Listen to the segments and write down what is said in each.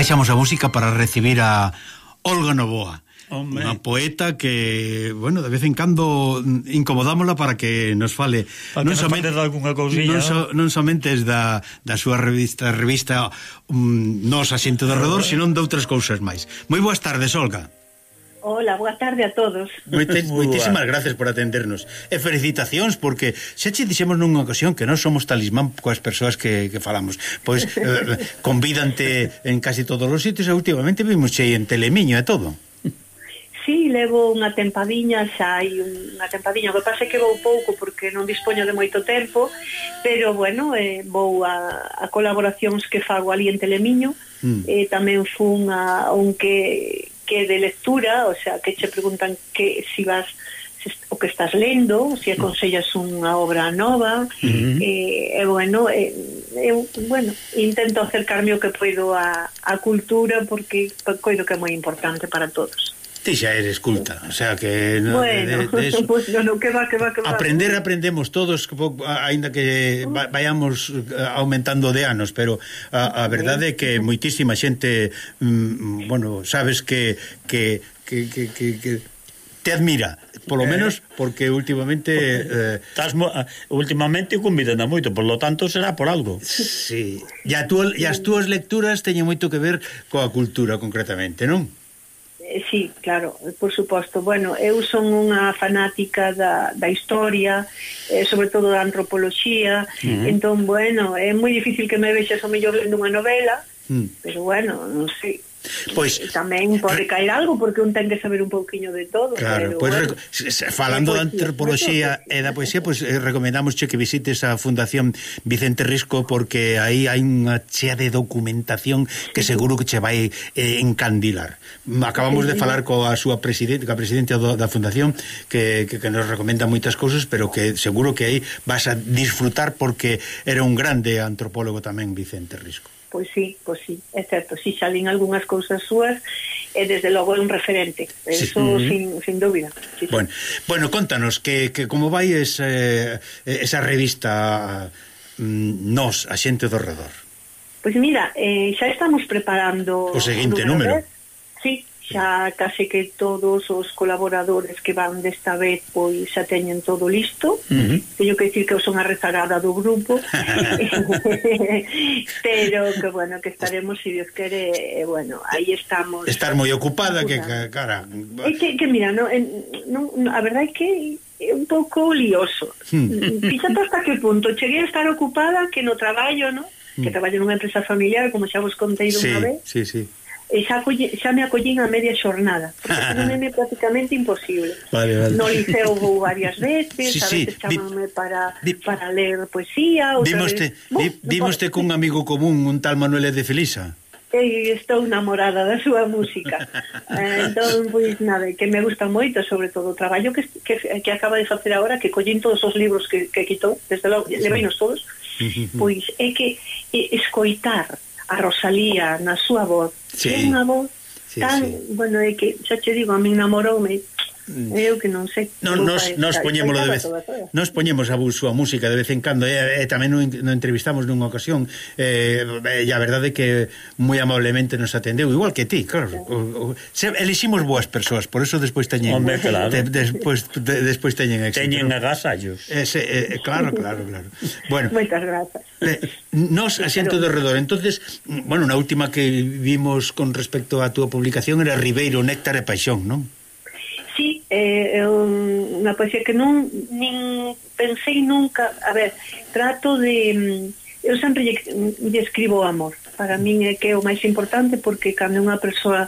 baixamos a música para recibir a Olga Novoa. Hombre. Unha poeta que, bueno, de vez en cando incomodámola para que nos fale para non de algunha cousiña. Non, eh? so, non somente es da, da súa revista revista um, Nos Asiento de redor, senón de outras cousas máis. Moi boas tardes, Olga. Hola, boa tarde a todos. Moites, moitísimas gracias por atendernos. E felicitacións, porque xa che dixemos nunha ocasión que non somos talismán coas persoas que, que falamos. Pois eh, convídante en casi todos os sitios e últimamente vimos che en Telemiño e todo. Sí, levo unha tempadiña, xa hai unha tempadiña, o que pasa é que vou pouco porque non dispoño de moito tempo, pero bueno, eh, vou a, a colaboracións que fago ali en Telemiño, mm. eh, tamén fun a un que que de lectura, o sea, que che preguntan que si vas o que estás lendo, se si aconsellas unha obra nova, uh -huh. eh, e bueno, eh, eu, bueno, intento acercarme o que poido a, a cultura porque coido que é moi importante para todos. Ti xa eres culta, o sea que no, bueno, de, de eso, bueno, no, que va, que va, que va. Aprender aprendemos todos, aínda que vayamos eh, aumentando de anos, pero a, a verdade é que moitísima xente, mm, bueno, sabes que que que que, que, que te admira, polo eh. menos porque últimamente eh, estás mo, ah, últimamente convidando moito, por lo tanto será por algo. Sí. E, a tú, e as túas lecturas teñen moito que ver coa cultura concretamente, non? Eh, sí, claro, por suposto. Bueno, eu son unha fanática da, da historia, eh, sobre todo da antropoloxía, uh -huh. entón, bueno, é moi difícil que me vexas o mellor lendo unha novela, uh -huh. pero bueno, non sei. Pois e tamén pode caer algo porque un ten que saber un pouquiño de todo, claro, pero pois, bueno, falando da antropoloxía e da poesía, pois eh, recomendamos che que visites a Fundación Vicente Risco porque aí hai unha chea de documentación que seguro que che vai eh, encandilar. Acabamos de falar coa súa presidente, coa presidenta do, da fundación que, que, que nos recomenda moitas cousas, pero que seguro que aí vas a disfrutar porque era un grande antropólogo tamén Vicente Risco pois sí, pois sí, é certo, si xa lin algunhas cousas súas, e desde logo é un referente, sí. eso sin, sin dúbida. Sí, bueno, sí. bueno, contanos, que, que como vai ese, esa revista mm, Nos, a xente do redor? Pois mira, eh, xa estamos preparando... O seguinte número. número. Sí, xa case que todos os colaboradores que van desta vez pois xa teñen todo listo. Uh -huh. teño que dicir que eu son a rezagada do grupo pero que bueno que estaremos se si Dios quere eh, bueno, aí estamos. Estar moi ocupada que, que cara. É que, que mira no, en, no, a verdade é que é un pouco lioso. Hmm. Fíxate hasta que punto. Cheguei a estar ocupada que no traballo, no? Que hmm. traballo nunha empresa familiar, como xa vos contei sí, unha vez. Sí, sí. Eh, e xa, colle, xa me acollín a media xornada porque non é prácticamente imposible. Vale, vale. no liceo vou varias veces sí, a veces sí. chamanme para, vi, para ler poesía vimoste, vez... vi, vimoste cun amigo común un tal Manuel de Felisa. E estou namorada da súa música. Eh, entón, pois, nada, que me gusta moito sobre todo o traballo que, que, que acaba de facer agora que collín todos os libros que, que quitou desde logo, leveinos todos pois é que eh, escoitar a Rosalía na súa voz Sí. Ten unha voz sí, tan, sí. bueno, é que xa che digo, a min namoroume Mm. Eu que non sei. Non, nos, nos poñémolo de vez. Nos poñemos a súa música de vez en cando. E, e tamén no, no entrevistamos nunha ocasión. Eh, e a verdade é que moi amablemente nos atendeu. Igual que ti, claro. O, o, se, eliximos boas persoas. Por eso despois teñen... Hombre, claro. de, despois, de, despois teñen éxito. Teñen agasallos. Eh, eh, claro, claro, claro. Bueno. Moitas grazas. Eh, nos, a xente Pero... do redor. entonces bueno, na última que vimos con respecto á túa publicación era Ribeiro, Néctar e Paixón, non? sí, é, é unha poesía que non nin pensei nunca, a ver, trato de mm, eu sempre lle, lle escribo o amor. Para min é que é o máis importante porque cando unha persoa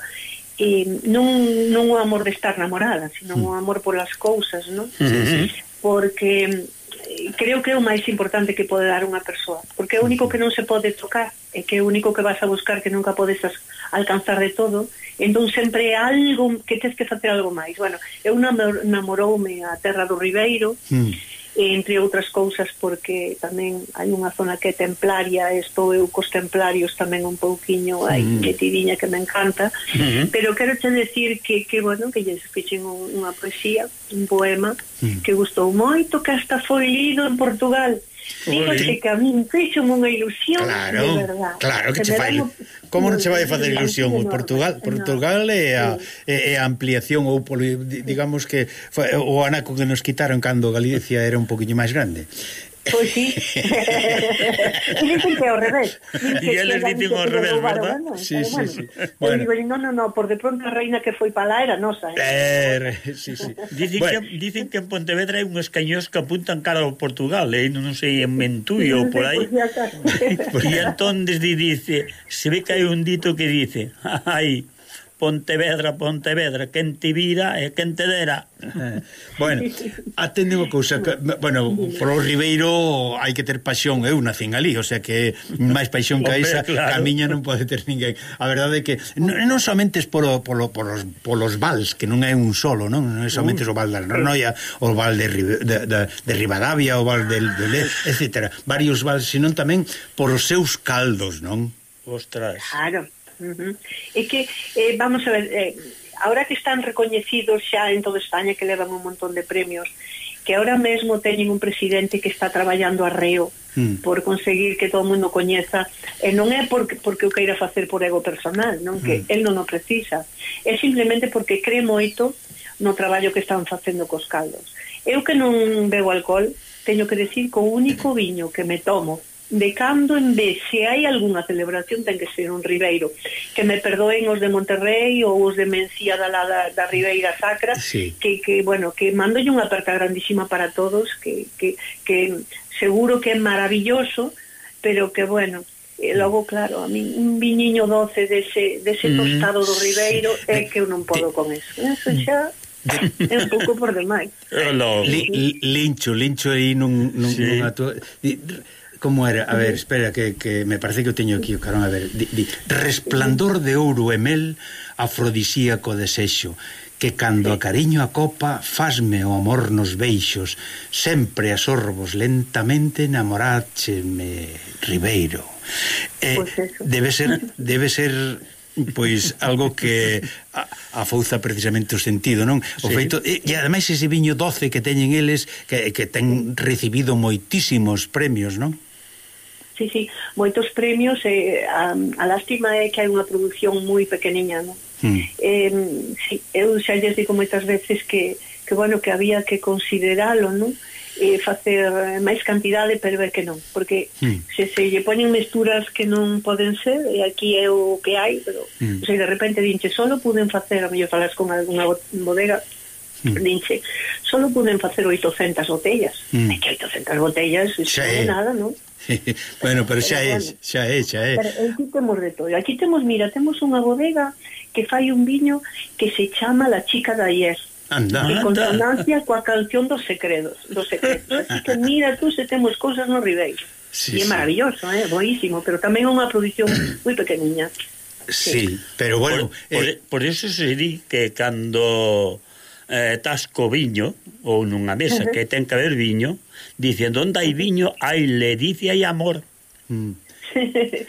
eh, non non o amor de estar namorada, sino mm. o amor polas cousas, non? Mm -hmm. Porque eh, creo que é o máis importante que pode dar unha persoa, porque é o único mm. que non se pode tocar, é que é o único que vas a buscar que nunca podes alcanzar de todo, entón sempre algo que tens que facer algo máis bueno, eu namoroume a Terra do Ribeiro mm entre outras cousas porque tamén hai unha zona que é templaria estou eu cos templarios tamén un pouquiño aí mm. metidiña que me encanta mm -hmm. pero quero te decir que, que bueno, que lle fixen unha poesía un poema mm. que gustou moito que hasta foi lido en Portugal Digo que que a min fixo unha ilusión claro, de verdad. Claro que, che fai. Como non che vai a facer ilusión o Portugal? Portugal é a, é, é a ampliación ou digamos que o anaco que nos quitaron cando Galicia era un poquinho máis grande. Pois sí. dicen que ao revés. E eles dicen ao revés, verdad? Bueno, sí, sí, bueno. sí. Bueno. Digo, no, no, no, por de pronto a reina que foi para lá era nosa. Eh, eh sí, sí. Dicen, bueno. que, dicen que en Pontevedra hai uns cañóns que apuntan cara ao Portugal, eh? non sei, en Mentuio ou por aí. E entón dice, se ve que hai un dito que dice, ai, Pontevedra, Pontevedra, quen te vira e quen te dera. Eh, bueno, atende unha cousa, que, bueno, pro Ribeiro hai que ter pasión, eu nacín ali, o sea que máis paixón que esa claro. camiña non pode ter ninguén. A verdade é que non, non somente es polo, polo, polos, polos vals, que non é un solo, non, non é somente o val da Arnoia, o val de, Ribe, de, de, de Rivadavia, o val del de, etc. varios vals, senón tamén por os seus caldos, non? Ostras. Claro. Uh -huh. E que, eh, vamos a ver, eh, ahora que están recoñecidos xa en toda España que levan un montón de premios, que ahora mesmo teñen un presidente que está traballando a reo mm. por conseguir que todo o mundo coñeza e non é porque, porque o queira facer por ego personal, non que mm. el non o precisa é simplemente porque cree moito no traballo que están facendo cos caldos eu que non bebo alcohol teño que decir que o único viño que me tomo de cando en vez, se hai algunha celebración, ten que ser un ribeiro. Que me perdoen os de Monterrey ou os de Mencía da, da, da Ribeira Sacra, sí. que, que, bueno, que mando unha aperta grandísima para todos, que, que, que seguro que é maravilloso, pero que, bueno, E logo, claro, a min un viñiño doce dese, dese mm, tostado do Ribeiro é que eu non podo con eso. Eso mm. xa É un pouco por demais. Li, lincho, lincho aí nun, nun, sí. nunha tua... Como era? A ver, espera, que, que me parece que o teño aquí o carón. A ver, di, di, resplandor de ouro e mel, afrodisíaco desexo, que cando a cariño a copa fasme o amor nos beixos, sempre a sorbos lentamente enamorácheme, Ribeiro. Eh, pois pues debe ser debe ser pois algo que afouza precisamente o sentido, non? O sí. feito e, e ademais ese viño doce que teñen eles que, que ten recibido moitísimos premios, non? Sí, sí, moitos premios e eh, a, a lástima é que hai unha produción moi pequeniña, non? Mm. Eh, sí, eu xa lles digo moitas veces que, que bueno, que había que consideralo, non? eh, facer máis cantidade pero é que non porque mm. se se lle poñen mesturas que non poden ser e aquí é o que hai pero mm. se de repente dinche solo puden facer a mellor falas con algunha bodega mm. dinche solo puden facer 800 botellas mm. e que 800 botellas iso non é nada non bueno, pero xa é, xa é, xa é. Pero aquí temos de todo. Aquí temos, mira, temos unha bodega que fai un viño que se chama La Chica da Ayer. Anda, en consonancia coa canción dos secretos, dos secretos. Así que mira tú se temos cousas no Ribeiro. Sí, e é sí. maravilloso, é eh? boísimo, pero tamén é unha produción moi pequeniña. Sí, sí, pero bueno, por, eh, por, eso se di que cando eh, tasco viño ou nunha mesa uh -huh. que ten que haber viño, dicen onde hai viño hai ledicia e amor. Mm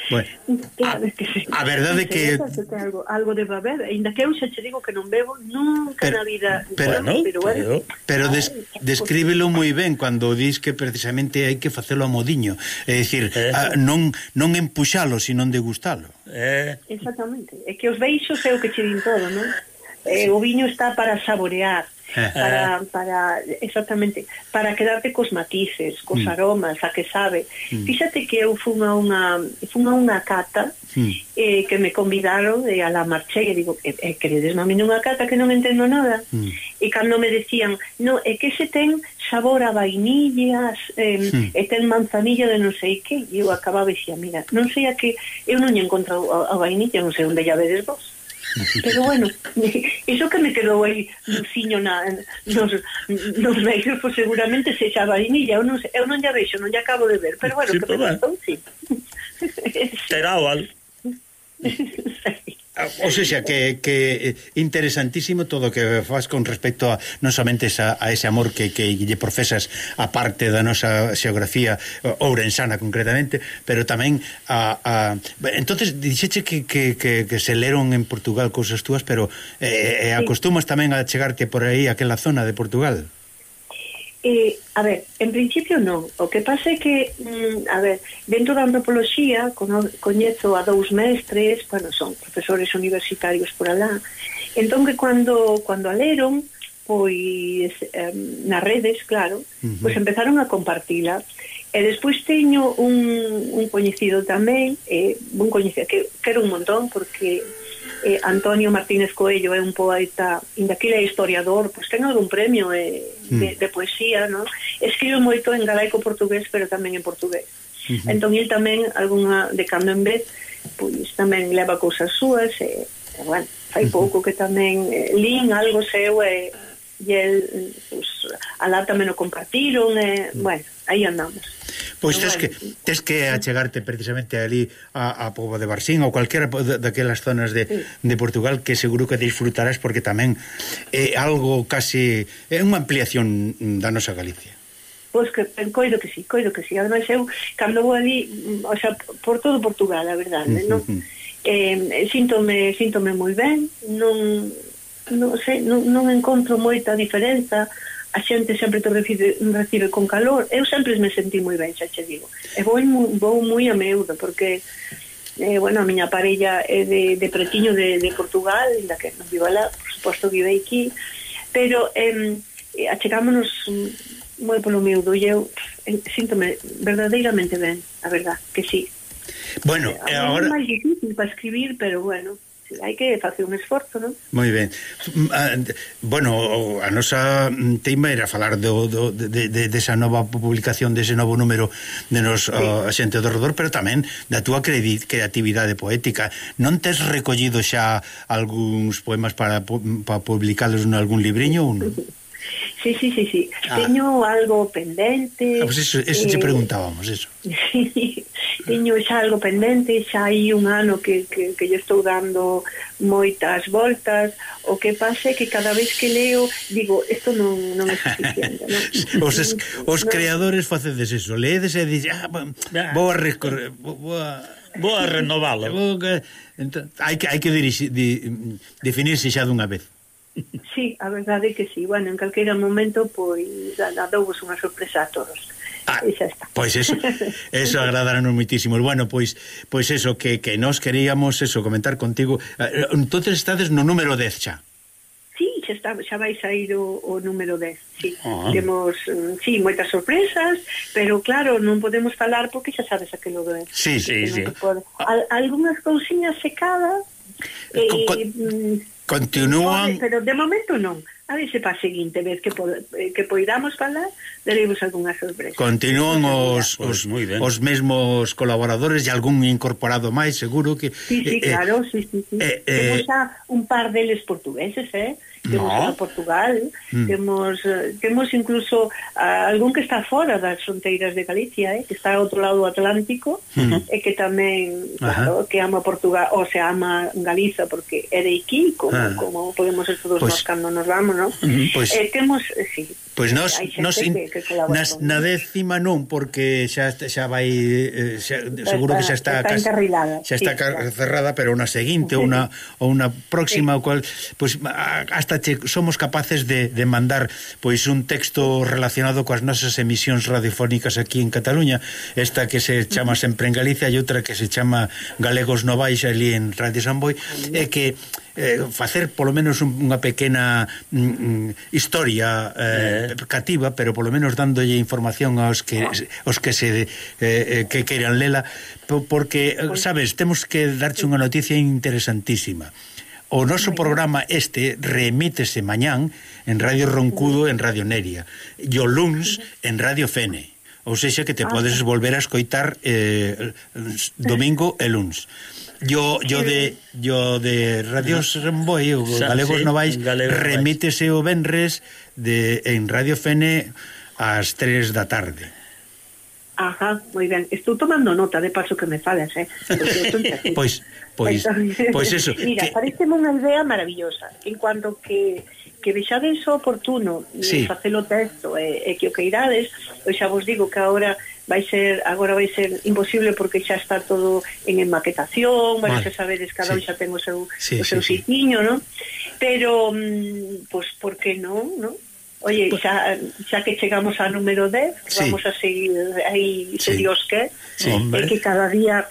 bueno, claro que sí. A, a verdade que... Algo, algo de beber, ainda que eu xa che digo que non bebo nunca pero, na vida. Pero, bueno, no, pero, pero, pero des, descríbelo moi ben cando dis que precisamente hai que facelo a modiño. É dicir, eh. a, non, non empuxalo, sino degustalo. Eh. Exactamente. É que os beixos é o que che din todo, non? Eh, o viño está para saborear Eh. para, para exactamente para quedarte cos matices, cos mm. aromas, a que sabe. Mm. Fíxate que eu fun a unha fun a unha cata mm. eh, que me convidaron e a la marchei e digo, eh, eh, queredes mami nunha cata que non entendo nada. Mm. E cando me decían, no, é que se ten sabor a vainillas, eh, mm. e ten manzanilla de non sei que, eu acababa e dicía, mira, non sei a que eu non encontro a, a vainilla, non sei onde ya vedes vos. Pero bueno, iso que me quedou aí luciño na, nos, nos veixos, pues seguramente se xa vainilla, eu non, eu non ya veixo, non ya acabo de ver, pero bueno, sí, que me gustou, sí. Terá o al. sí. Ah, o sea, que, que interesantísimo todo o que faz con respecto a non somente esa, a ese amor que, que lle profesas a parte da nosa xeografía eh, ourensana concretamente, pero tamén a... a... entonces dixeche que, que, que, que se leron en Portugal cousas túas, pero eh, eh, acostumas tamén a chegarte por aí aquela zona de Portugal? Eh, a ver, en principio non. O que pasa é que, mm, a ver, dentro da antropoloxía cono, coñezo a dous mestres, bueno, son profesores universitarios por alá, entón que cando, cando a leron, pois eh, nas redes, claro, uh -huh. pois empezaron a compartila. E despois teño un, un coñecido tamén, eh, un coñecido que quero un montón porque eh, Antonio Martínez Coello é un poeta, inda que é historiador, pois ten algún premio eh, mm. de, de poesía, ¿no? Escribe moito en galaico-portugués, pero tamén en portugués. Uh -huh. Entón, ele tamén, alguna de cando en vez, pois tamén leva cousas súas, e, e bueno, fai uh pouco que tamén eh, lín algo seu e, e el, pois, alá tamén o compartiron, e, hmm. bueno, aí andamos. Pois tes que, tes que achegarte precisamente ali a, a Pobo de Barsín ou calquera daquelas zonas de, sí. de Portugal que seguro que disfrutarás porque tamén é algo casi é unha ampliación da nosa Galicia. Pois que eh, coido que sí, coido que sí. Ademais eu cando vou ali, mm, o sea, por todo Portugal, a verdade, uh -huh. non? Eh, síntome, síntome moi ben, non non sei, non, non encontro moita diferenza a xente sempre te recibe, recibe con calor. Eu sempre me sentí moi ben, xa che digo. E vou, vou moi a meudo porque eh, bueno, a miña parella é de, de Pretiño de, de Portugal da que non vivo lá, por suposto vive aquí. Pero eh, achegámonos moi polo meudo, e eu eh, síntome verdadeiramente ben a verdad, que sí. Bueno, eh, agora... É máis difícil para escribir, pero bueno hai que facer un esforzo, non? Moi ben. Ah, bueno, a nosa mm, teima era falar do, do, de, de, esa nova publicación, dese novo número de nos sí. uh, xente do redor, pero tamén da túa creatividade poética. Non tes recollido xa algúns poemas para, para publicalos en algún libriño ou non? Sí, sí, sí, sí. Ah. Teño algo pendente. Ah, pues eso, eso eh, te preguntábamos, eso. Sí, teño xa algo pendente, xa hai un ano que, que, que yo estou dando moitas voltas, o que pase que cada vez que leo, digo, isto non, non é suficiente. Non? os es, os no. creadores facedes eso, leedes e dices, ah, ah vou a recorrer, vou a... Vou a renovalo. Vou que, entón, hai que hai que dirixi, di, definirse xa dunha vez. Sí, a verdade é que sí. Bueno, en calquera momento, pois, adoubos unha sorpresa a todos. Ah, e xa está. Pois eso, eso agradaron moitísimo. Bueno, pois pois eso, que, que nos queríamos eso comentar contigo. Eh, entonces estades no número 10 xa. Sí, xa, está, xa vai sair o, o número 10, sí. Ah. Temos, eh, sí, moitas sorpresas, pero claro, non podemos falar porque xa sabes aquilo do 10. Sí, sí, sí. Al, algúnas cousiñas secadas... Eh, con, eh, con... Mm, Continúan... Pero de momento non. A ver se pa seguinte vez que, po, eh, que poidamos falar, daremos algunha sorpresa. Continúan os, pois, os, pues os mesmos colaboradores e algún incorporado máis, seguro que... Sí, sí, eh, eh claro, sí, sí. sí. Eh, eh Temos eh, xa un par deles portugueses, eh? temos no. a Portugal, mm. temos eh, temos incluso a algún que está fora das fronteiras de Galicia, eh, que está ao outro lado do Atlántico, mm -hmm. e que tamén claro, que ama Portugal, ou se ama Galiza porque é de aquí, como, ah. como podemos ser todos pues, nós cando nos vamos, non? Mm-hmm, pues, pois eh, temos, eh, sí, Pois nós, nós in, que, que nas, na décima non, porque xa xa vai eh, xa, seguro que xa está está, casi, xa está sí, cerrada, pero unha seguinte ou unha ou unha próxima sí. ou cual, pois hasta hasta che somos capaces de, de mandar pois un texto relacionado coas nosas emisións radiofónicas aquí en Cataluña, esta que se chama sempre en Galicia e outra que se chama Galegos Novais ali en Radio Samboy, é que eh, facer polo menos un, unha pequena mm, mm, historia eh, eh. cativa, pero polo menos dándolle información aos que os que se eh, eh, que queiran lela, eh, porque sabes, temos que darche unha noticia interesantísima. O noso programa este remítese mañán en Radio Roncudo en Radio Neria e o luns en Radio Fene. Ou seja, que te ah, podes volver a escoitar eh, domingo e luns. Yo, yo de yo de Radio Remboi, o Galegos sí, Novais, remítese o Benres de, en Radio Fene ás 3 da tarde. Ajá, moi ben. Estou tomando nota de paso que me falas, eh? Pois, Pois, pois eso. Mira, que... pareceme unha idea maravillosa. En cuanto que que vexades o oportuno sí. facelo texto e, e que o que irades Pois xa vos digo que agora vai ser agora vai ser imposible porque xa está todo en maquetación vale. xa sabedes cada sí. un xa ten o seu sí, o seu sí, sitiño, sí. ¿no? Pero mm, pois pues, por que non, non? Oye, xa, xa que chegamos a número 10, sí. vamos a seguir aí, se sí. Dios eh, que, sí. e que cada día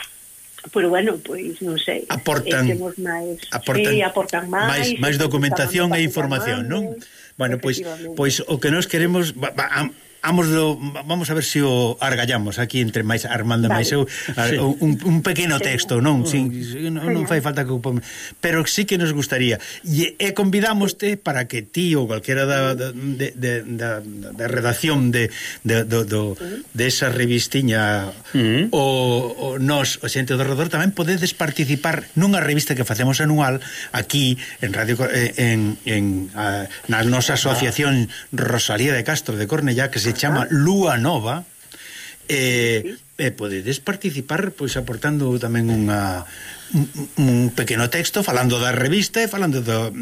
Pero bueno, pois non sei. Aportan, eh, máis, aportan, sí, aportan máis, máis, máis documentación e información, non? Bueno, pois pois o que nós queremos va, va, Amoslo, vamos a ver se o argallamos aquí entre máis Armando vale. máis eu sí. un, un pequeno texto, non, mm. sí. sin, non, non fai falta que ocupame, pero sí que nos gustaría. E, e convidámoste para que ti ou calquera da, da, de, de, da, da redacción de, de, do, do, de esa revistiña mm. o, o nos, o xente do redor tamén podedes participar nunha revista que facemos anual aquí en Radio en, eh, en, en a, na nosa asociación Rosalía de Castro de Cornellá que se se chama Lúa Nova e e eh, podedes participar pois aportando tamén unha un pequeno texto falando da revista e falando do,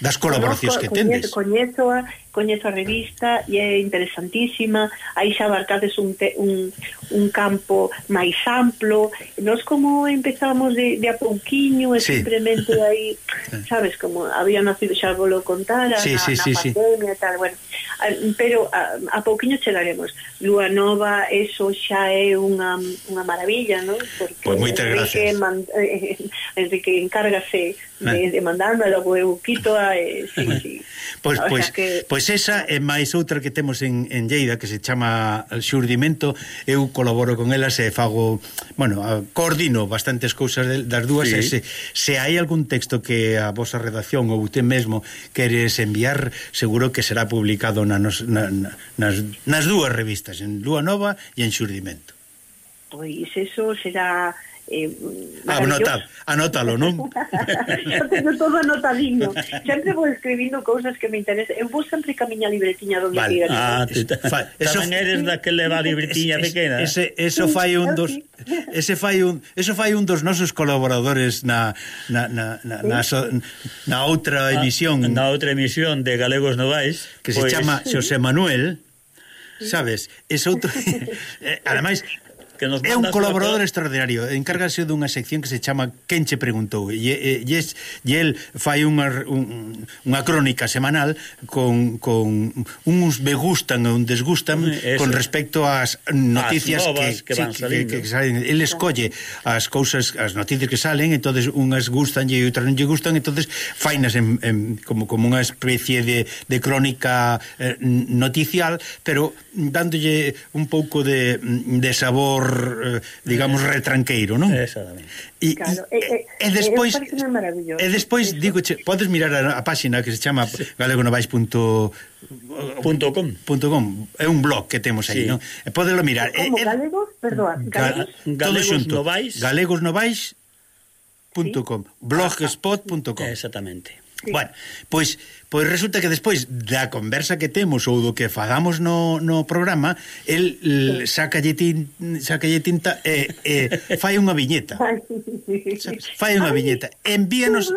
das colaboracións que tendes. Coñezo, coñezo a revista e é interesantísima, aí xa abarcades un, te, un, un campo máis amplo, nós como empezamos de, de a pouquiño, e sí. simplemente aí, sabes, como había nacido xa volo contar, a, sí, na, sí, na sí, pandemia e sí. tal, bueno, ah, pero a, a pouquiño chegaremos. Lua Nova, eso xa é unha, unha maravilla, non? Porque pois pues moitas gracias. Man, eh, que encárgase de, ah. de logo eu quito a eh, sí, ah. sí. Pois, o pois, que... pois esa é máis outra que temos en, en Lleida que se chama Xurdimento eu colaboro con elas e fago bueno, coordino bastantes cousas das dúas sí. e se, se hai algún texto que a vosa redacción ou usted mesmo queres enviar seguro que será publicado na nos, na, na, nas, nas dúas revistas en Lúa Nova e en Xurdimento Pois eso será eh, ah, Anotad, anótalo, non? eu teño todo anotadinho sempre vou escribindo cousas que me interesan. Eu vou sempre ca miña libretiña do vale. ah, fa, eso, tamén eres da que leva a libretiña es, pequena ese, eso fai un dos ese fai un eso fai un dos nosos colaboradores na na, na, na, na, so, na outra ah, emisión. na outra emisión de Galegos Novais que se pois... chama Xosé Manuel sabes, es outro eh, ademais que nos É un colaborador extraordinario, encárgase dunha sección que se chama Quen che preguntou. E, e, e, e el fai unha, un, unha crónica semanal con, con uns me gustan e un desgustan Eso. con respecto ás noticias que, que, van sí, que, que, que salen. El escolle as cousas, as noticias que salen, entonces unhas gustan e outras non lle gustan, entonces fainas en, en, como, como unha especie de, de crónica eh, noticial, pero dándolle un pouco de, de sabor Eh, digamos, retranqueiro, non? Exactamente. E, claro, e, e, e despois... E despois, digoche, podes mirar a, a páxina que se chama sí. galegonovais.com .com. É un blog que temos aí, sí. non? E podelo mirar. Como e, galegos, Ga, galegos, galegos novais... Galegosnovais.com, sí. blogspot.com. Exactamente. Sí. Bueno, pois, pois resulta que despois da conversa que temos ou do que fagamos no, no programa, el sí. sacalle, tin, sacalle tinta e eh, eh, fai unha viñeta. fai unha viñeta. Envíanos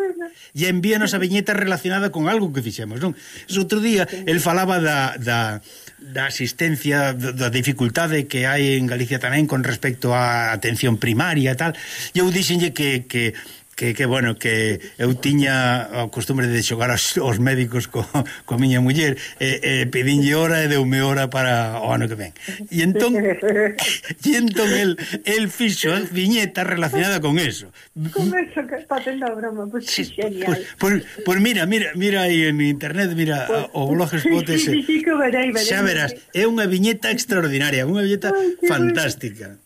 e envíanos a viñeta relacionada con algo que fixemos, non? Es outro día el falaba da, da da asistencia, da dificultade que hai en Galicia tamén con respecto á atención primaria e tal. E eu dixenlle que, que que, que bueno, que eu tiña a costumbre de xogar aos, aos médicos co, co miña muller e, e pedinlle hora e deume hora para o ano que ven e entón e entón el, el fixo viñeta relacionada con eso con eso que está tendo a broma pois pues, sí, genial pues, pues mira, mira, mira aí en internet mira pues, o blog ese. sí, sí, sí, verei, verei, xa verás, é unha viñeta extraordinaria unha viñeta Ay, fantástica bueno.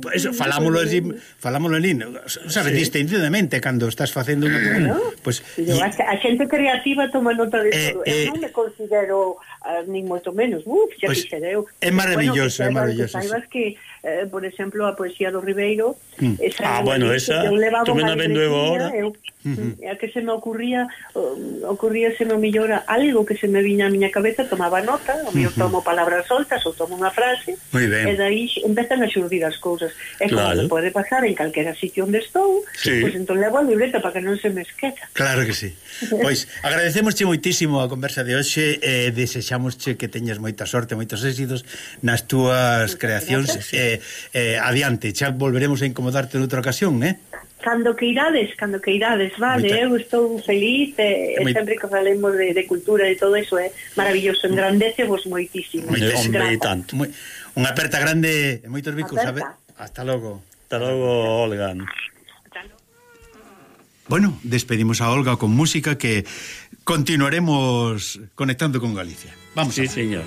Pues, mm, falámoslo así, falámoslo en lindo, sabes, sí. distintidamente cando estás facendo unha claro. pues, Yo, y... a xente creativa toma nota de eh, todo. Eh, eu non me considero ah, uh, nin moito menos, uf, xa pues, quixera eu. É maravilloso, bueno, é maravilloso. Que saibas sí. que eh, por exemplo, a poesía do Ribeiro. Mm. Esa ah, bueno, esa, tuve na vendo agora. Eu, uh -huh. a que se me ocurría, ocurría se me millora algo que se me viña a miña cabeza, tomaba nota, o mío uh -huh. tomo palabras soltas ou tomo unha frase, e daí empezan a xurdir as cousas. É claro. como pode pasar en calquera sitio onde estou, sí. pois pues, entón levo a libreta para que non se me esqueza. Claro que sí. pois, agradecemosche moitísimo a conversa de hoxe, eh, desexamosche que teñas moita sorte, moitos éxitos nas túas creacións, eh, Eh, eh, adiante, xa volveremos a incomodarte noutra ocasión, eh? Cando que irades, cando que irades, vale, Moita. eu estou feliz e, e Moita. sempre que falemos de, de cultura e todo eso é eh, maravilloso, mm. engrandece vos moitísimo. Moita, hombre, tanto. Moi, unha aperta grande, moitos bicos, sabe? Hasta logo. Hasta logo, Olga. Bueno, despedimos a Olga con música que continuaremos conectando con Galicia. Vamos. Sí, señor.